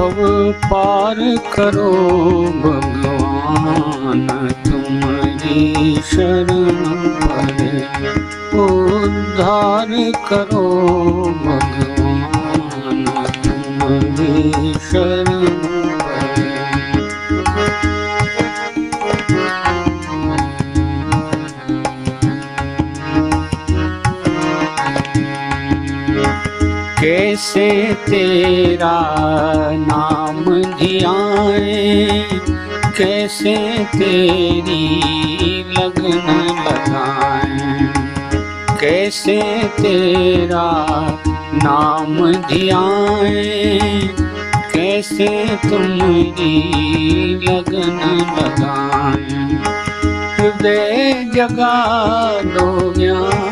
भव पार करो भगवान तुम शरण पड़े उद्धार करो भगवान तुम शरण कैसे तेरा नाम धियाए कैसे तेरी लगन लगाए, कैसे तेरा नाम धियाए कैसे तुम्हारी लगन लगाए। हृदय जगा दो ज्ञान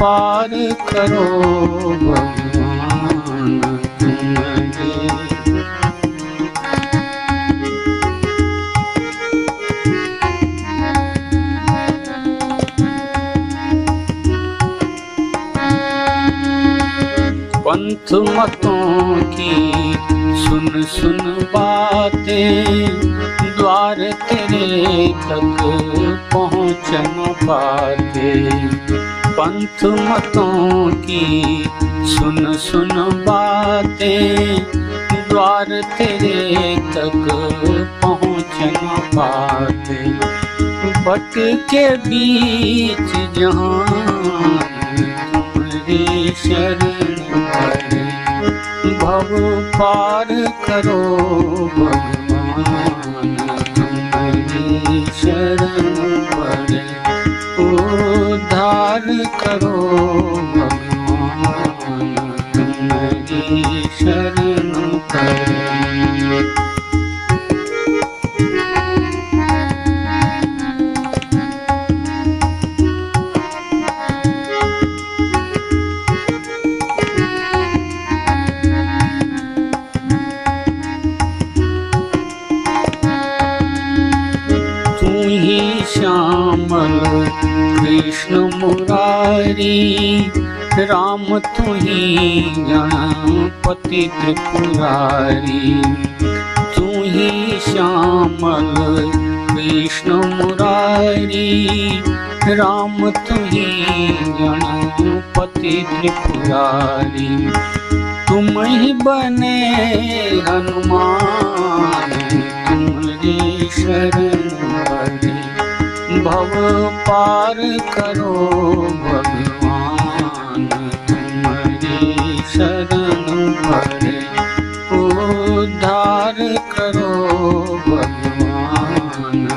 पार करो भगवान। पंथ मतों की सुन सुन बातें, द्वार तेरे तक पहुँच न पाते पंथ मतों की सुन सुन बातें, द्वार तेरे तक पहुँच न पाते बट के बीच जहाँ शरण पड़े भव पार करो भगवान शरण पड़े उद्धार करो तुम्हारी शरण ही श्यामल कृष्ण मुरारी राम तू ही गणपति त्रिपुरारी। तू श्यामल कृष्ण मुरारी राम तू ही गणपति त्रिपुरारी। तुम ही बने हनुमान तुम्हारी शरण भव पार करो भगवान तुम्हारी शरण भरे उद्धार करो भगवान।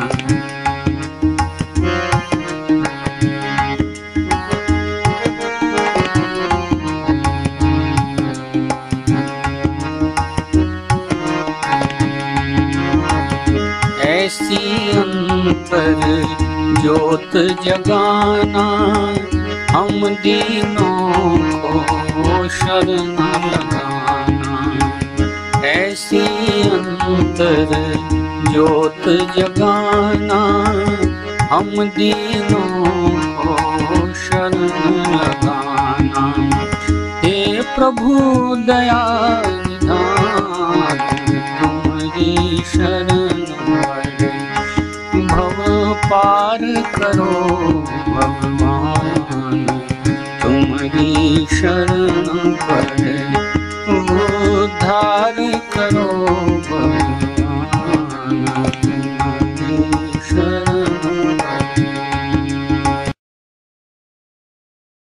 ऐसी अंतर ज्योत जगाना हम दीनों को शरण लगाना ऐसी अंतर ज्योत जगाना हम दीनों को शरण लगाना हे प्रभु दया तुम्हारी शरण पार करो भगवान